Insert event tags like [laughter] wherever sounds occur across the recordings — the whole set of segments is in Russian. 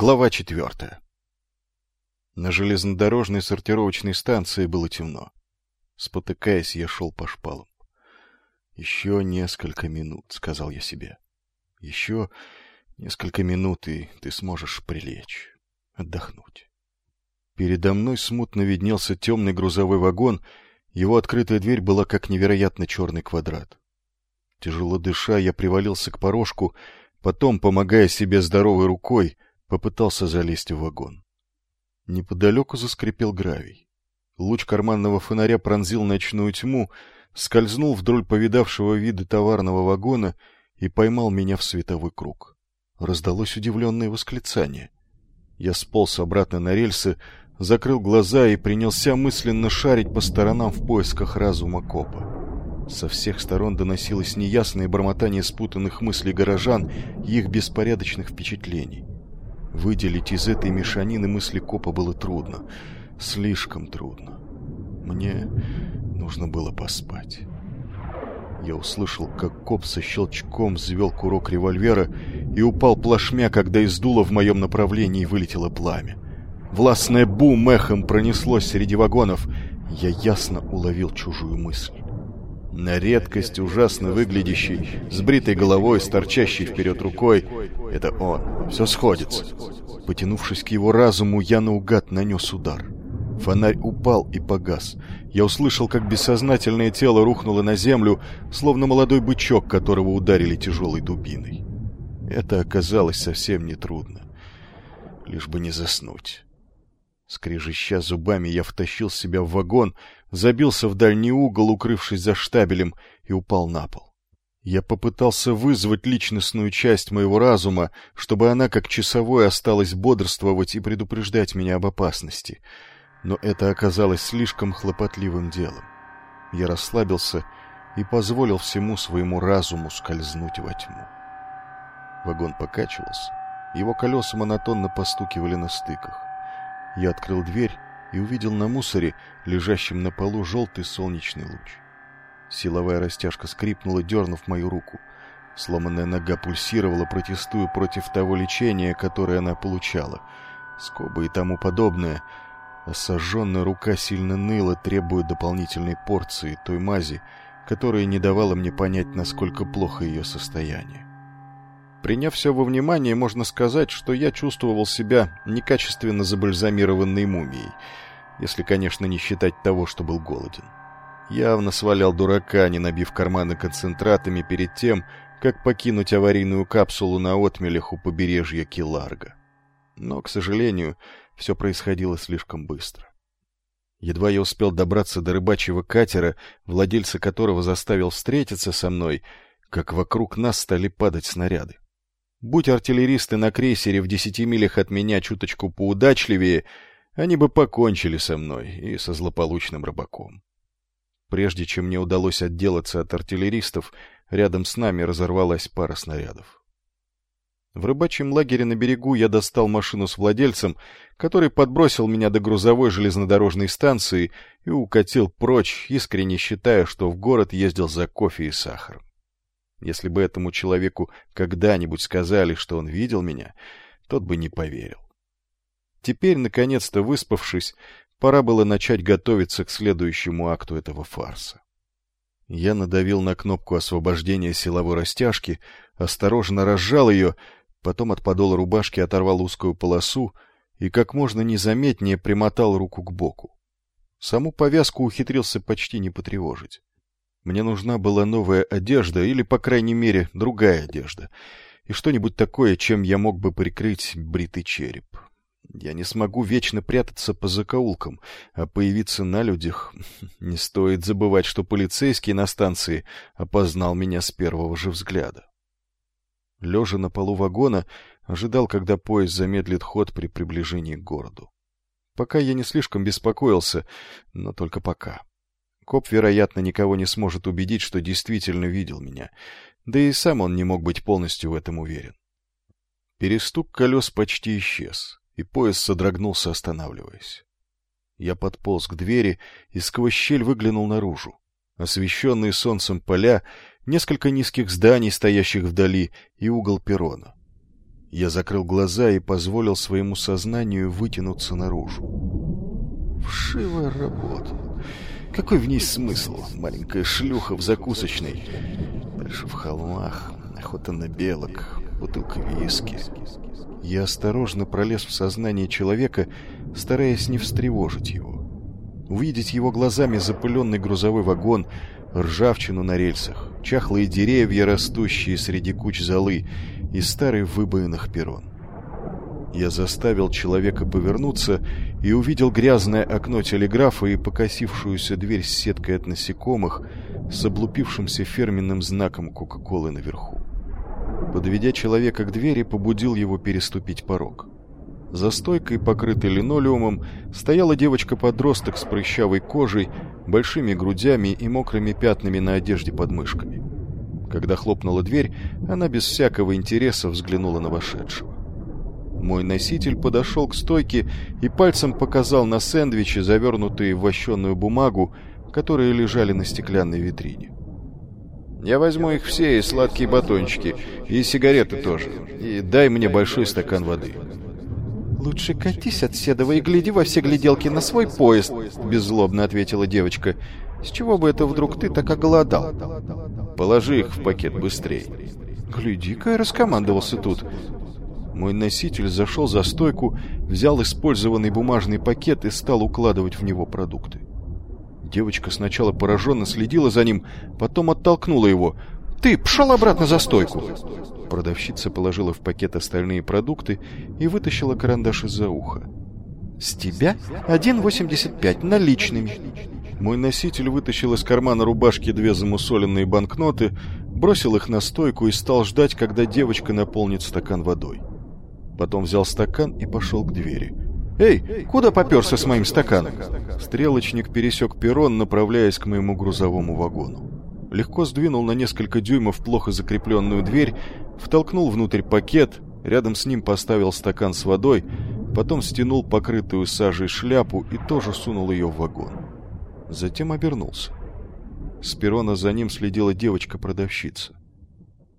Глава четвертая. На железнодорожной сортировочной станции было темно. Спотыкаясь, я шел по шпалам. «Еще несколько минут», — сказал я себе. «Еще несколько минут, и ты сможешь прилечь, отдохнуть». Передо мной смутно виднелся темный грузовой вагон, его открытая дверь была как невероятно черный квадрат. Тяжело дыша, я привалился к порожку, потом, помогая себе здоровой рукой, — Попытался залезть в вагон. Неподалеку заскрипел гравий. Луч карманного фонаря пронзил ночную тьму, скользнул вдоль повидавшего вида товарного вагона и поймал меня в световой круг. Раздалось удивленное восклицание. Я сполз обратно на рельсы, закрыл глаза и принялся мысленно шарить по сторонам в поисках разума копа. Со всех сторон доносилось неясное бормотание спутанных мыслей горожан и их беспорядочных впечатлений. Выделить из этой мешанины мысли копа было трудно. Слишком трудно. Мне нужно было поспать. Я услышал, как коп со щелчком взвел курок револьвера и упал плашмя, когда из дула в моем направлении вылетело пламя. Властное бум эхом пронеслось среди вагонов. Я ясно уловил чужую мысль. На редкость ужасно выглядящий, с бритой головой, с торчащей вперед рукой. Это он. Все сходится. Потянувшись к его разуму, я наугад нанес удар. Фонарь упал и погас. Я услышал, как бессознательное тело рухнуло на землю, словно молодой бычок, которого ударили тяжелой дубиной. Это оказалось совсем нетрудно. Лишь бы не заснуть. Скрежеща зубами, я втащил себя в вагон, забился в дальний угол, укрывшись за штабелем, и упал на пол. Я попытался вызвать личностную часть моего разума, чтобы она, как часовой, осталась бодрствовать и предупреждать меня об опасности. Но это оказалось слишком хлопотливым делом. Я расслабился и позволил всему своему разуму скользнуть во тьму. Вагон покачивался, его колеса монотонно постукивали на стыках. Я открыл дверь и увидел на мусоре, лежащем на полу, желтый солнечный луч. Силовая растяжка скрипнула, дернув мою руку. Сломанная нога пульсировала, протестуя против того лечения, которое она получала. Скобы и тому подобное. Осаженная рука сильно ныла, требуя дополнительной порции той мази, которая не давала мне понять, насколько плохо ее состояние. Приняв все во внимание, можно сказать, что я чувствовал себя некачественно забальзамированной мумией, если, конечно, не считать того, что был голоден. Явно свалял дурака, не набив карманы концентратами перед тем, как покинуть аварийную капсулу на отмелях у побережья Киларга. Но, к сожалению, все происходило слишком быстро. Едва я успел добраться до рыбачьего катера, владельца которого заставил встретиться со мной, как вокруг нас стали падать снаряды. Будь артиллеристы на крейсере в десяти милях от меня чуточку поудачливее, они бы покончили со мной и со злополучным рыбаком. Прежде чем мне удалось отделаться от артиллеристов, рядом с нами разорвалась пара снарядов. В рыбачьем лагере на берегу я достал машину с владельцем, который подбросил меня до грузовой железнодорожной станции и укатил прочь, искренне считая, что в город ездил за кофе и сахаром. Если бы этому человеку когда-нибудь сказали, что он видел меня, тот бы не поверил. Теперь, наконец-то выспавшись, пора было начать готовиться к следующему акту этого фарса. Я надавил на кнопку освобождения силовой растяжки, осторожно разжал ее, потом от подола рубашки оторвал узкую полосу и как можно незаметнее примотал руку к боку. Саму повязку ухитрился почти не потревожить. Мне нужна была новая одежда или, по крайней мере, другая одежда. И что-нибудь такое, чем я мог бы прикрыть бритый череп. Я не смогу вечно прятаться по закоулкам, а появиться на людях... [laughs] Не стоит забывать, что полицейский на станции опознал меня с первого же взгляда. Лежа на полу вагона, ожидал, когда поезд замедлит ход при приближении к городу. Пока я не слишком беспокоился, но только пока. Коп, вероятно, никого не сможет убедить, что действительно видел меня. Да и сам он не мог быть полностью в этом уверен. Перестук колес почти исчез, и поезд содрогнулся, останавливаясь. Я подполз к двери и сквозь щель выглянул наружу. Освещенные солнцем поля, несколько низких зданий, стоящих вдали, и угол перрона. Я закрыл глаза и позволил своему сознанию вытянуться наружу. Вшивая работа. Какой в ней смысл? Маленькая шлюха в закусочной. Дальше в холмах. Охота на белок. Бутылка виски. Я осторожно пролез в сознание человека, стараясь не встревожить его. Увидеть его глазами запыленный грузовой вагон, ржавчину на рельсах, чахлые деревья, растущие среди куч золы, и старый выбоинах перрон. Я заставил человека повернуться и увидел грязное окно телеграфа и покосившуюся дверь с сеткой от насекомых с облупившимся фирменным знаком Кока-Колы наверху. Подведя человека к двери, побудил его переступить порог. За стойкой, покрытой линолеумом, стояла девочка-подросток с прыщавой кожей, большими грудями и мокрыми пятнами на одежде под мышками. Когда хлопнула дверь, она без всякого интереса взглянула на вошедшего. Мой носитель подошел к стойке и пальцем показал на сэндвичи, завернутые в вощеную бумагу, которые лежали на стеклянной витрине. «Я возьму их все, и сладкие батончики, и сигареты тоже. И дай мне большой стакан воды». «Лучше катись от Седова и гляди во все гляделки на свой поезд», — беззлобно ответила девочка. «С чего бы это вдруг ты так оголодал?» «Положи их в пакет быстрее». «Гляди-ка, раскомандовался тут». Мой носитель зашел за стойку, взял использованный бумажный пакет и стал укладывать в него продукты. Девочка сначала пораженно следила за ним, потом оттолкнула его. «Ты пшел обратно за стойку!» Продавщица положила в пакет остальные продукты и вытащила карандаш из-за уха. «С тебя 1,85 наличными». Мой носитель вытащил из кармана рубашки две замусоленные банкноты, бросил их на стойку и стал ждать, когда девочка наполнит стакан водой. Потом взял стакан и пошел к двери. «Эй, куда поперся с моим стаканом?» Стрелочник пересек перрон, направляясь к моему грузовому вагону. Легко сдвинул на несколько дюймов плохо закрепленную дверь, втолкнул внутрь пакет, рядом с ним поставил стакан с водой, потом стянул покрытую сажей шляпу и тоже сунул ее в вагон. Затем обернулся. С перрона за ним следила девочка-продавщица.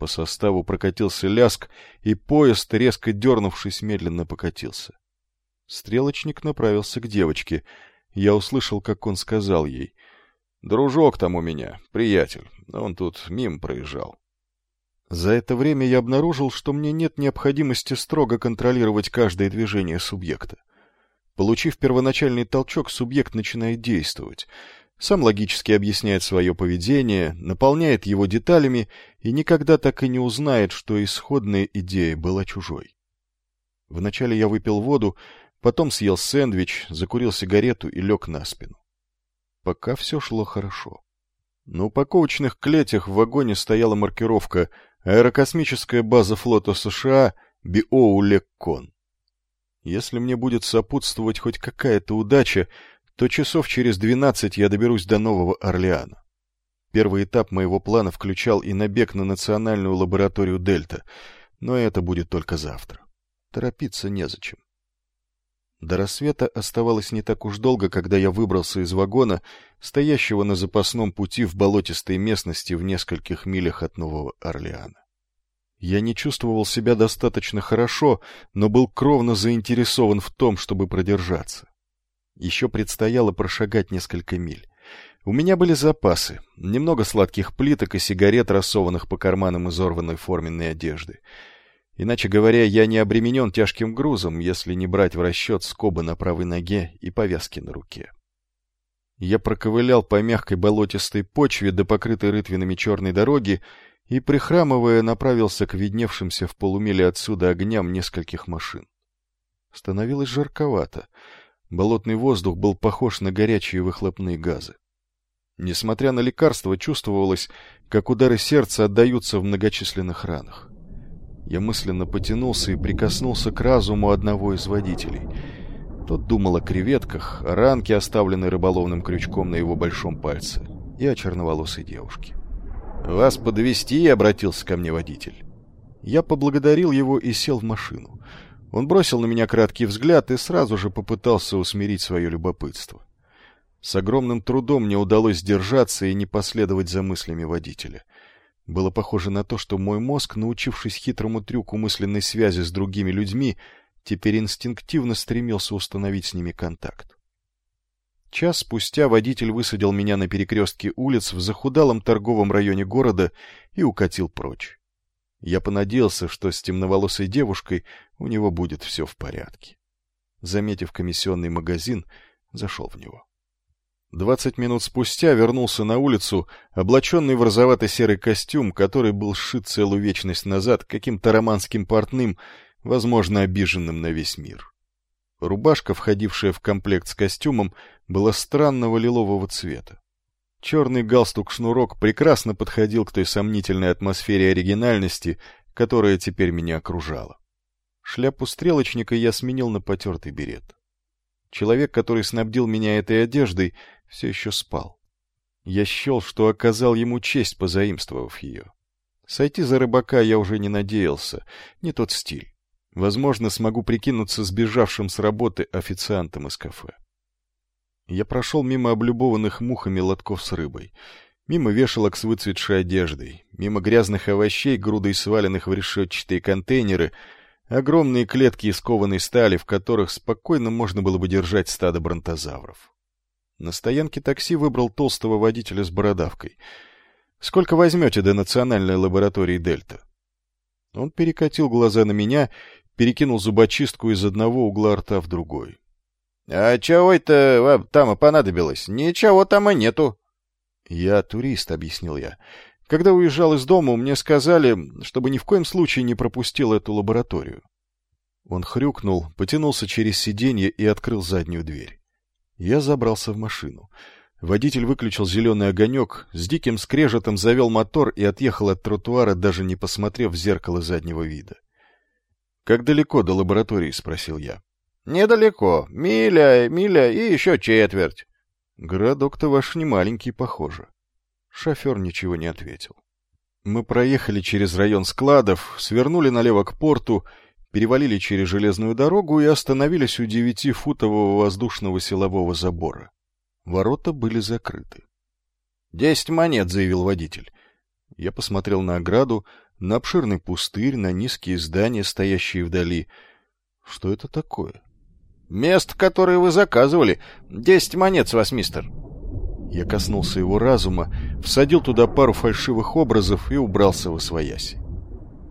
По составу прокатился ляск, и поезд, резко дернувшись, медленно покатился. Стрелочник направился к девочке. Я услышал, как он сказал ей. «Дружок там у меня, приятель. Он тут мимо проезжал». За это время я обнаружил, что мне нет необходимости строго контролировать каждое движение субъекта. Получив первоначальный толчок, субъект начинает действовать — сам логически объясняет свое поведение, наполняет его деталями и никогда так и не узнает, что исходная идея была чужой. Вначале я выпил воду, потом съел сэндвич, закурил сигарету и лег на спину. Пока все шло хорошо. На упаковочных клетях в вагоне стояла маркировка «Аэрокосмическая база флота США Биоулеккон». Если мне будет сопутствовать хоть какая-то удача, то часов через двенадцать я доберусь до Нового Орлеана. Первый этап моего плана включал и набег на национальную лабораторию Дельта, но это будет только завтра. Торопиться незачем. До рассвета оставалось не так уж долго, когда я выбрался из вагона, стоящего на запасном пути в болотистой местности в нескольких милях от Нового Орлеана. Я не чувствовал себя достаточно хорошо, но был кровно заинтересован в том, чтобы продержаться. Еще предстояло прошагать несколько миль. У меня были запасы, немного сладких плиток и сигарет, рассованных по карманам изорванной форменной одежды. Иначе говоря, я не обременен тяжким грузом, если не брать в расчет скобы на правой ноге и повязки на руке. Я проковылял по мягкой болотистой почве до покрытой рытвинами черной дороги и, прихрамывая, направился к видневшимся в полумиле отсюда огням нескольких машин. Становилось жарковато — Болотный воздух был похож на горячие выхлопные газы. Несмотря на лекарства, чувствовалось, как удары сердца отдаются в многочисленных ранах. Я мысленно потянулся и прикоснулся к разуму одного из водителей. Тот думал о креветках, о ранке, оставленной рыболовным крючком на его большом пальце, и о черноволосой девушке. «Вас подвести обратился ко мне водитель. Я поблагодарил его и сел в машину. Он бросил на меня краткий взгляд и сразу же попытался усмирить свое любопытство. С огромным трудом мне удалось сдержаться и не последовать за мыслями водителя. Было похоже на то, что мой мозг, научившись хитрому трюку мысленной связи с другими людьми, теперь инстинктивно стремился установить с ними контакт. Час спустя водитель высадил меня на перекрестке улиц в захудалом торговом районе города и укатил прочь. Я понадеялся, что с темноволосой девушкой у него будет все в порядке. Заметив комиссионный магазин, зашел в него. Двадцать минут спустя вернулся на улицу, облаченный в розовато-серый костюм, который был сшит целую вечность назад каким-то романским портным, возможно, обиженным на весь мир. Рубашка, входившая в комплект с костюмом, была странного лилового цвета. Черный галстук-шнурок прекрасно подходил к той сомнительной атмосфере оригинальности, которая теперь меня окружала. Шляпу стрелочника я сменил на потертый берет. Человек, который снабдил меня этой одеждой, все еще спал. Я счел, что оказал ему честь, позаимствовав ее. Сойти за рыбака я уже не надеялся, не тот стиль. Возможно, смогу прикинуться сбежавшим с работы официантом из кафе. Я прошел мимо облюбованных мухами лотков с рыбой, мимо вешалок с выцветшей одеждой, мимо грязных овощей, грудой сваленных в решетчатые контейнеры, огромные клетки из кованой стали, в которых спокойно можно было бы держать стадо бронтозавров. На стоянке такси выбрал толстого водителя с бородавкой. «Сколько возьмете до национальной лаборатории Дельта?» Он перекатил глаза на меня, перекинул зубочистку из одного угла рта в другой. «А чего это вам там и понадобилось? Ничего там и нету». «Я турист», — объяснил я. «Когда уезжал из дома, мне сказали, чтобы ни в коем случае не пропустил эту лабораторию». Он хрюкнул, потянулся через сиденье и открыл заднюю дверь. Я забрался в машину. Водитель выключил зеленый огонек, с диким скрежетом завел мотор и отъехал от тротуара, даже не посмотрев в зеркало заднего вида. «Как далеко до лаборатории?» — спросил я. Недалеко. Миля, миля и еще четверть. Городок-то ваш не маленький, похоже. Шофер ничего не ответил. Мы проехали через район складов, свернули налево к порту, перевалили через железную дорогу и остановились у девятифутового воздушного силового забора. Ворота были закрыты. «Десять монет», — заявил водитель. Я посмотрел на ограду, на обширный пустырь, на низкие здания, стоящие вдали. Что это такое? Мест, которые вы заказывали. Десять монет с вас, мистер. Я коснулся его разума, всадил туда пару фальшивых образов и убрался в освояси.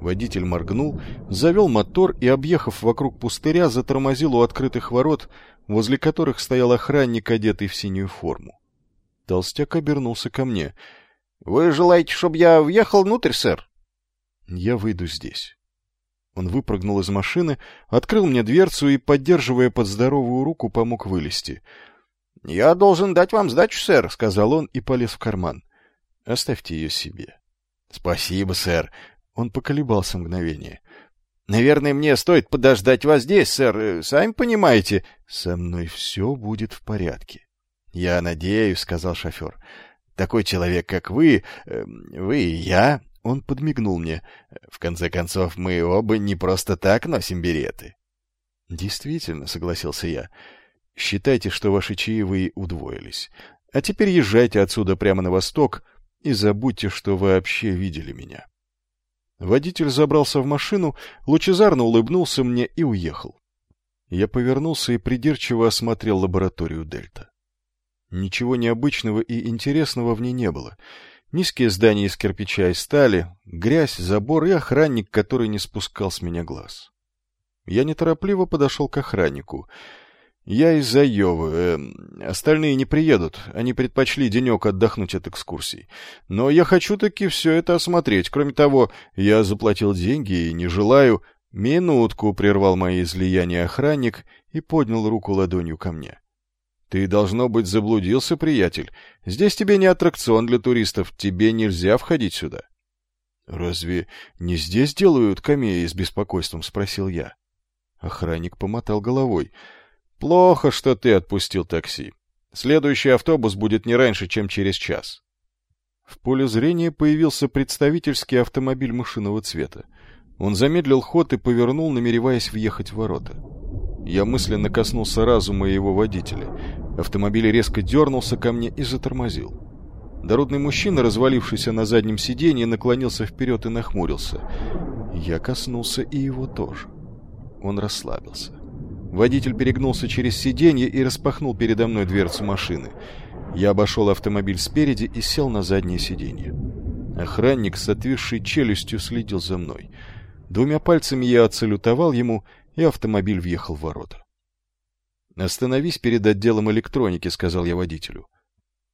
Водитель моргнул, завел мотор и, объехав вокруг пустыря, затормозил у открытых ворот, возле которых стоял охранник, одетый в синюю форму. Толстяк обернулся ко мне. — Вы желаете, чтобы я въехал внутрь, сэр? — Я выйду здесь. Он выпрыгнул из машины, открыл мне дверцу и, поддерживая под здоровую руку, помог вылезти. — Я должен дать вам сдачу, сэр, — сказал он и полез в карман. — Оставьте ее себе. — Спасибо, сэр. Он поколебался мгновение. — Наверное, мне стоит подождать вас здесь, сэр. Сами понимаете. — Со мной все будет в порядке. — Я надеюсь, — сказал шофер. — Такой человек, как вы, э, вы и я, он подмигнул мне. В конце концов, мы оба не просто так носим береты. Действительно, согласился я. Считайте, что ваши чаевые удвоились. А теперь езжайте отсюда прямо на восток и забудьте, что вообще видели меня. Водитель забрался в машину, лучезарно улыбнулся мне и уехал. Я повернулся и придирчиво осмотрел лабораторию Дельта. Ничего необычного и интересного в ней не было — Низкие здания из кирпича и стали, грязь, забор и охранник, который не спускал с меня глаз. Я неторопливо подошел к охраннику. Я из-за Йовы. Э, остальные не приедут. Они предпочли денек отдохнуть от экскурсий. Но я хочу таки все это осмотреть. Кроме того, я заплатил деньги и не желаю... Минутку прервал мои излияния охранник и поднял руку ладонью ко мне. Ты, должно быть, заблудился, приятель. Здесь тебе не аттракцион для туристов, тебе нельзя входить сюда. — Разве не здесь делают камеи с беспокойством? — спросил я. Охранник помотал головой. — Плохо, что ты отпустил такси. Следующий автобус будет не раньше, чем через час. В поле зрения появился представительский автомобиль машинного цвета. Он замедлил ход и повернул, намереваясь въехать в ворота. Я мысленно коснулся разума его водителя. Автомобиль резко дернулся ко мне и затормозил. Дородный мужчина, развалившийся на заднем сиденье, наклонился вперед и нахмурился. Я коснулся и его тоже. Он расслабился. Водитель перегнулся через сиденье и распахнул передо мной дверцу машины. Я обошел автомобиль спереди и сел на заднее сиденье. Охранник с отвисшей челюстью следил за мной. Двумя пальцами я отсалютовал ему, и автомобиль въехал в ворота. «Остановись перед отделом электроники», — сказал я водителю.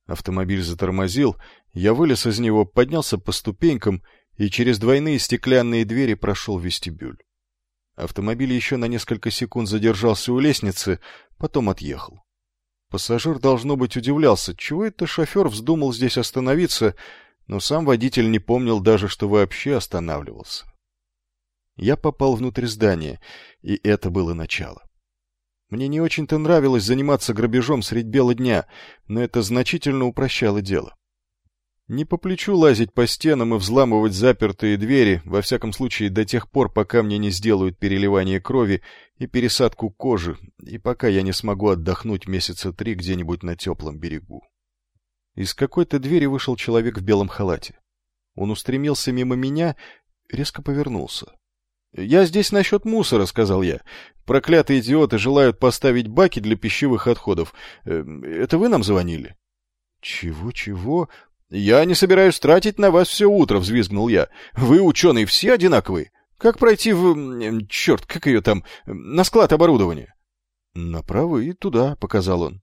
Автомобиль затормозил, я вылез из него, поднялся по ступенькам и через двойные стеклянные двери прошел вестибюль. Автомобиль еще на несколько секунд задержался у лестницы, потом отъехал. Пассажир, должно быть, удивлялся, чего это шофер вздумал здесь остановиться, но сам водитель не помнил даже, что вообще останавливался. Я попал внутрь здания, и это было начало. Мне не очень-то нравилось заниматься грабежом средь бела дня, но это значительно упрощало дело. Не по плечу лазить по стенам и взламывать запертые двери, во всяком случае до тех пор, пока мне не сделают переливание крови и пересадку кожи, и пока я не смогу отдохнуть месяца три где-нибудь на теплом берегу. Из какой-то двери вышел человек в белом халате. Он устремился мимо меня, резко повернулся. «Я здесь насчет мусора», — сказал я. «Проклятые идиоты желают поставить баки для пищевых отходов. Э, это вы нам звонили?» «Чего-чего?» «Я не собираюсь тратить на вас все утро», — взвизгнул я. «Вы, ученые, все одинаковые. Как пройти в... черт, как ее там... на склад оборудования?» «Направо и туда», — показал он.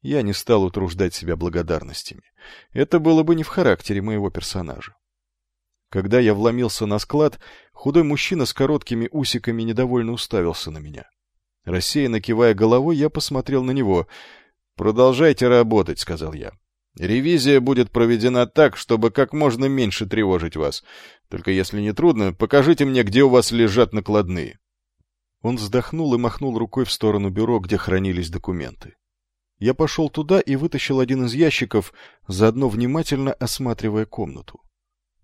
Я не стал утруждать себя благодарностями. Это было бы не в характере моего персонажа. Когда я вломился на склад, худой мужчина с короткими усиками недовольно уставился на меня. Рассеянно кивая головой, я посмотрел на него. «Продолжайте работать», — сказал я. Ревизия будет проведена так, чтобы как можно меньше тревожить вас. Только если не трудно, покажите мне, где у вас лежат накладные. Он вздохнул и махнул рукой в сторону бюро, где хранились документы. Я пошел туда и вытащил один из ящиков, заодно внимательно осматривая комнату.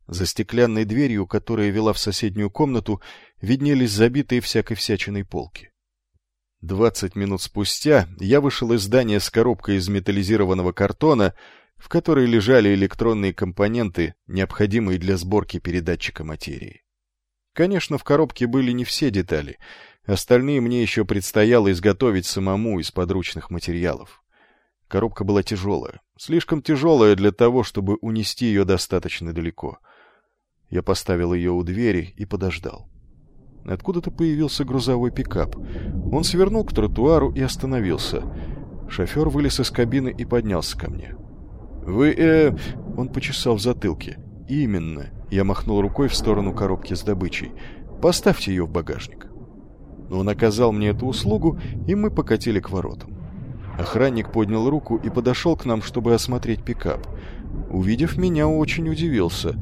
За стеклянной дверью, которая вела в соседнюю комнату, виднелись забитые всякой всячиной полки. Двадцать минут спустя я вышел из здания с коробкой из металлизированного картона, в которой лежали электронные компоненты, необходимые для сборки передатчика материи. Конечно, в коробке были не все детали, остальные мне еще предстояло изготовить самому из подручных материалов. Коробка была тяжелая, слишком тяжелая для того, чтобы унести ее достаточно далеко. Я поставил ее у двери и подождал. Откуда-то появился грузовой пикап. Он свернул к тротуару и остановился. Шофер вылез из кабины и поднялся ко мне. «Вы, э...» Он почесал в затылке. «Именно». Я махнул рукой в сторону коробки с добычей. «Поставьте ее в багажник». Он оказал мне эту услугу, и мы покатили к воротам. Охранник поднял руку и подошел к нам, чтобы осмотреть пикап. Увидев меня, очень удивился.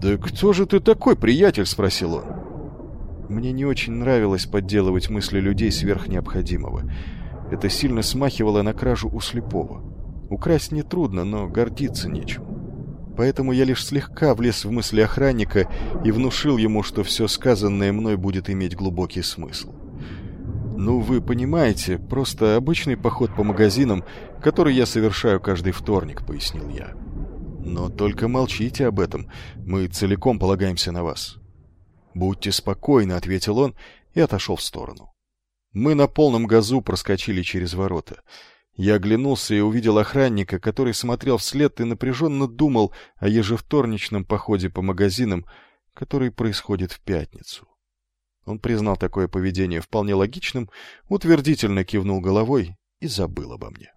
«Да кто же ты такой, приятель?» — спросил он. Мне не очень нравилось подделывать мысли людей сверх необходимого. Это сильно смахивало на кражу у слепого. Украсть нетрудно, но гордиться нечем. Поэтому я лишь слегка влез в мысли охранника и внушил ему, что все сказанное мной будет иметь глубокий смысл. «Ну, вы понимаете, просто обычный поход по магазинам, который я совершаю каждый вторник», — пояснил я. «Но только молчите об этом, мы целиком полагаемся на вас». «Будьте спокойны», — ответил он и отошел в сторону. Мы на полном газу проскочили через ворота. Я оглянулся и увидел охранника, который смотрел вслед и напряженно думал о ежевторничном походе по магазинам, который происходит в пятницу. Он признал такое поведение вполне логичным, утвердительно кивнул головой и забыл обо мне.